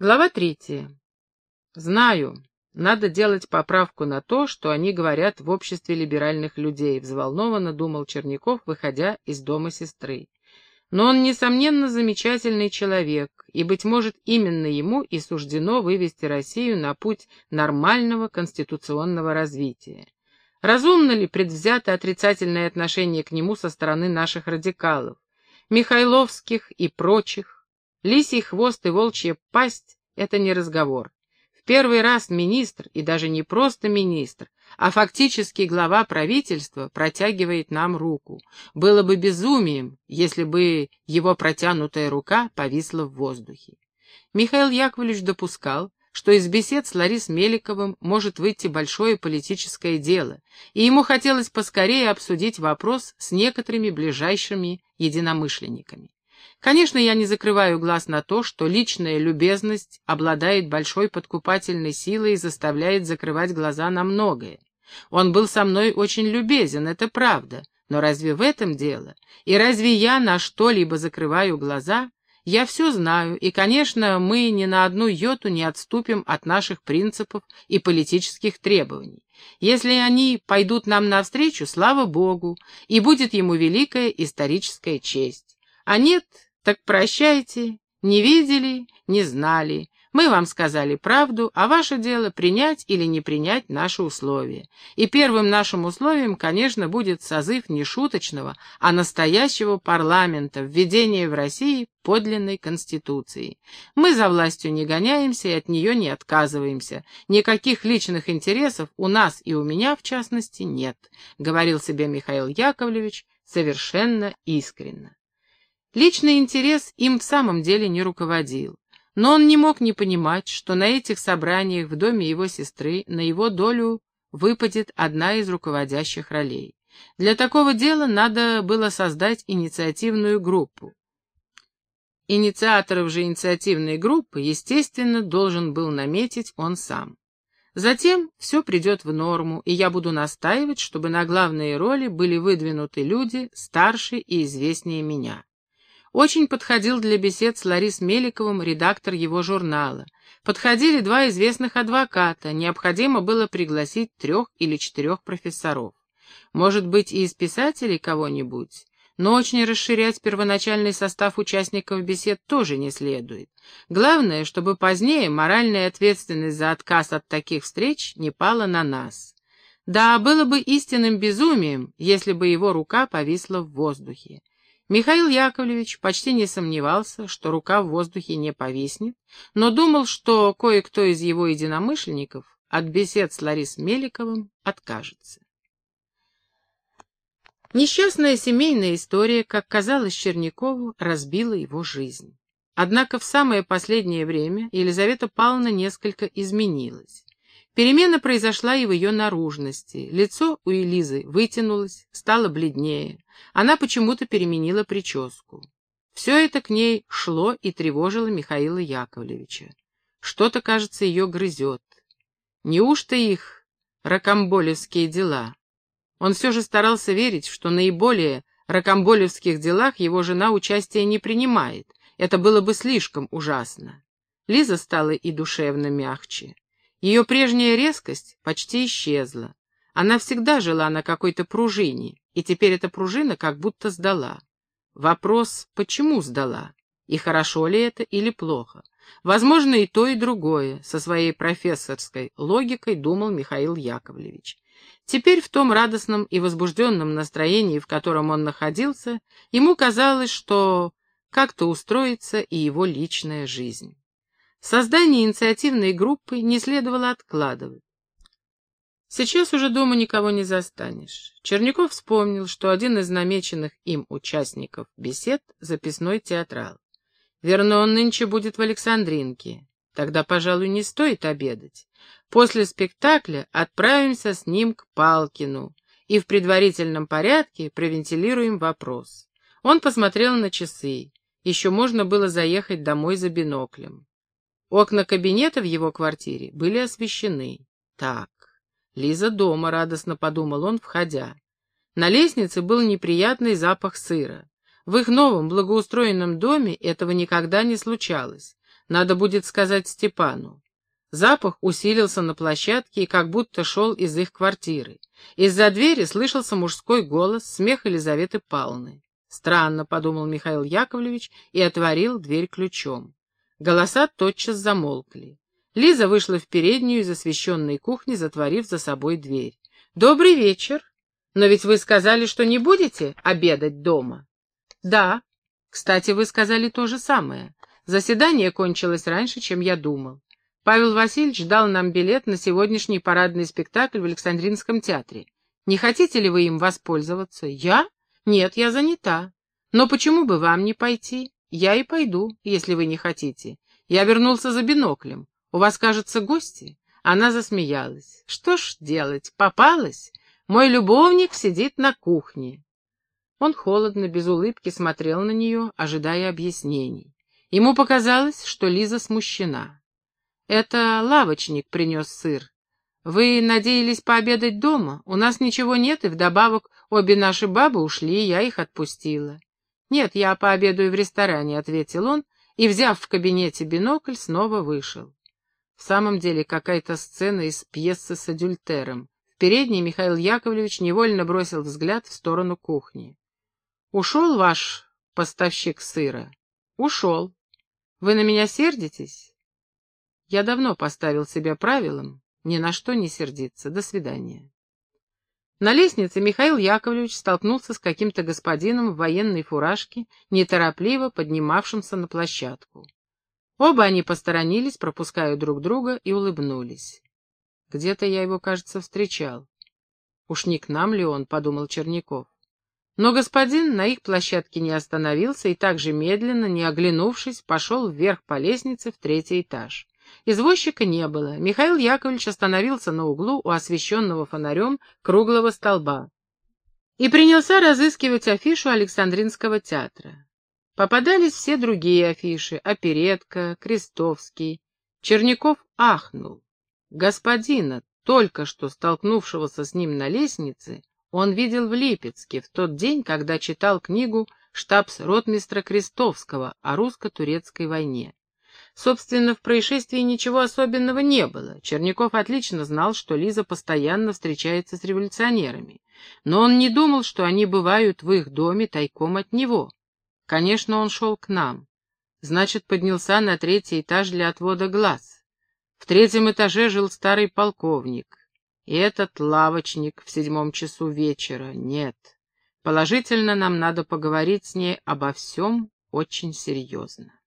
Глава третья. Знаю, надо делать поправку на то, что они говорят в обществе либеральных людей, взволнованно думал Черняков, выходя из дома сестры. Но он, несомненно, замечательный человек, и, быть может, именно ему и суждено вывести Россию на путь нормального конституционного развития. Разумно ли предвзято отрицательное отношение к нему со стороны наших радикалов, Михайловских и прочих, Лисий хвост и волчья пасть — это не разговор. В первый раз министр, и даже не просто министр, а фактически глава правительства протягивает нам руку. Было бы безумием, если бы его протянутая рука повисла в воздухе. Михаил Яковлевич допускал, что из бесед с Ларис Меликовым может выйти большое политическое дело, и ему хотелось поскорее обсудить вопрос с некоторыми ближайшими единомышленниками. Конечно, я не закрываю глаз на то, что личная любезность обладает большой подкупательной силой и заставляет закрывать глаза на многое. Он был со мной очень любезен, это правда, но разве в этом дело? И разве я на что-либо закрываю глаза? Я все знаю, и, конечно, мы ни на одну йоту не отступим от наших принципов и политических требований. Если они пойдут нам навстречу, слава Богу, и будет ему великая историческая честь. А нет, так прощайте, не видели, не знали. Мы вам сказали правду, а ваше дело принять или не принять наши условия. И первым нашим условием, конечно, будет созыв не шуточного, а настоящего парламента, введение в России подлинной конституции. Мы за властью не гоняемся и от нее не отказываемся. Никаких личных интересов у нас и у меня, в частности, нет, говорил себе Михаил Яковлевич совершенно искренно. Личный интерес им в самом деле не руководил, но он не мог не понимать, что на этих собраниях в доме его сестры на его долю выпадет одна из руководящих ролей. Для такого дела надо было создать инициативную группу. Инициаторов же инициативной группы, естественно, должен был наметить он сам. Затем все придет в норму, и я буду настаивать, чтобы на главные роли были выдвинуты люди старше и известнее меня. Очень подходил для бесед с Ларис Меликовым редактор его журнала. Подходили два известных адвоката, необходимо было пригласить трех или четырех профессоров. Может быть, и из писателей кого-нибудь, но очень расширять первоначальный состав участников бесед тоже не следует. Главное, чтобы позднее моральная ответственность за отказ от таких встреч не пала на нас. Да, было бы истинным безумием, если бы его рука повисла в воздухе. Михаил Яковлевич почти не сомневался, что рука в воздухе не повиснет, но думал, что кое-кто из его единомышленников от бесед с Ларис Меликовым откажется. Несчастная семейная история, как казалось Чернякову, разбила его жизнь. Однако в самое последнее время Елизавета Павловна несколько изменилась. Перемена произошла и в ее наружности. Лицо у Элизы вытянулось, стало бледнее. Она почему-то переменила прическу. Все это к ней шло и тревожило Михаила Яковлевича. Что-то, кажется, ее грызет. Неужто их ракомболевские дела? Он все же старался верить, что наиболее ракомболевских делах его жена участия не принимает. Это было бы слишком ужасно. Лиза стала и душевно мягче. Ее прежняя резкость почти исчезла. Она всегда жила на какой-то пружине, и теперь эта пружина как будто сдала. Вопрос, почему сдала? И хорошо ли это или плохо? Возможно, и то, и другое, со своей профессорской логикой думал Михаил Яковлевич. Теперь в том радостном и возбужденном настроении, в котором он находился, ему казалось, что как-то устроится и его личная жизнь. Создание инициативной группы не следовало откладывать. Сейчас уже дома никого не застанешь. Черняков вспомнил, что один из намеченных им участников бесед — записной театрал. Верно, он нынче будет в Александринке. Тогда, пожалуй, не стоит обедать. После спектакля отправимся с ним к Палкину и в предварительном порядке провентилируем вопрос. Он посмотрел на часы. Еще можно было заехать домой за биноклем. Окна кабинета в его квартире были освещены. Так, Лиза дома, радостно подумал он, входя. На лестнице был неприятный запах сыра. В их новом благоустроенном доме этого никогда не случалось. Надо будет сказать Степану. Запах усилился на площадке и как будто шел из их квартиры. Из-за двери слышался мужской голос, смех Елизаветы Павловны. «Странно», — подумал Михаил Яковлевич и отворил дверь ключом. Голоса тотчас замолкли. Лиза вышла в переднюю из освещенной кухни, затворив за собой дверь. «Добрый вечер. Но ведь вы сказали, что не будете обедать дома?» «Да. Кстати, вы сказали то же самое. Заседание кончилось раньше, чем я думал. Павел Васильевич дал нам билет на сегодняшний парадный спектакль в Александринском театре. Не хотите ли вы им воспользоваться? Я? Нет, я занята. Но почему бы вам не пойти? Я и пойду, если вы не хотите. Я вернулся за биноклем. У вас, кажется, гости? Она засмеялась. Что ж делать, попалась? Мой любовник сидит на кухне. Он холодно, без улыбки смотрел на нее, ожидая объяснений. Ему показалось, что Лиза смущена. «Это лавочник принес сыр. Вы надеялись пообедать дома? У нас ничего нет, и вдобавок обе наши бабы ушли, я их отпустила». «Нет, я пообедаю в ресторане», — ответил он, и, взяв в кабинете бинокль, снова вышел. В самом деле какая-то сцена из пьесы с адюльтером. В передней Михаил Яковлевич невольно бросил взгляд в сторону кухни. «Ушел ваш поставщик сыра?» «Ушел. Вы на меня сердитесь?» Я давно поставил себя правилом ни на что не сердиться. До свидания. На лестнице Михаил Яковлевич столкнулся с каким-то господином в военной фуражке, неторопливо поднимавшимся на площадку. Оба они посторонились, пропуская друг друга, и улыбнулись. Где-то я его, кажется, встречал. Уж не к нам ли он, — подумал Черняков. Но господин на их площадке не остановился и так же медленно, не оглянувшись, пошел вверх по лестнице в третий этаж. Извозчика не было. Михаил Яковлевич остановился на углу у освещенного фонарем круглого столба и принялся разыскивать афишу Александринского театра. Попадались все другие афиши — оперетка, Крестовский. Черняков ахнул. Господина, только что столкнувшегося с ним на лестнице, он видел в Липецке в тот день, когда читал книгу штабс-ротмистра Крестовского о русско-турецкой войне. Собственно, в происшествии ничего особенного не было. Черняков отлично знал, что Лиза постоянно встречается с революционерами. Но он не думал, что они бывают в их доме тайком от него. Конечно, он шел к нам. Значит, поднялся на третий этаж для отвода глаз. В третьем этаже жил старый полковник. И этот лавочник в седьмом часу вечера. Нет. Положительно нам надо поговорить с ней обо всем очень серьезно.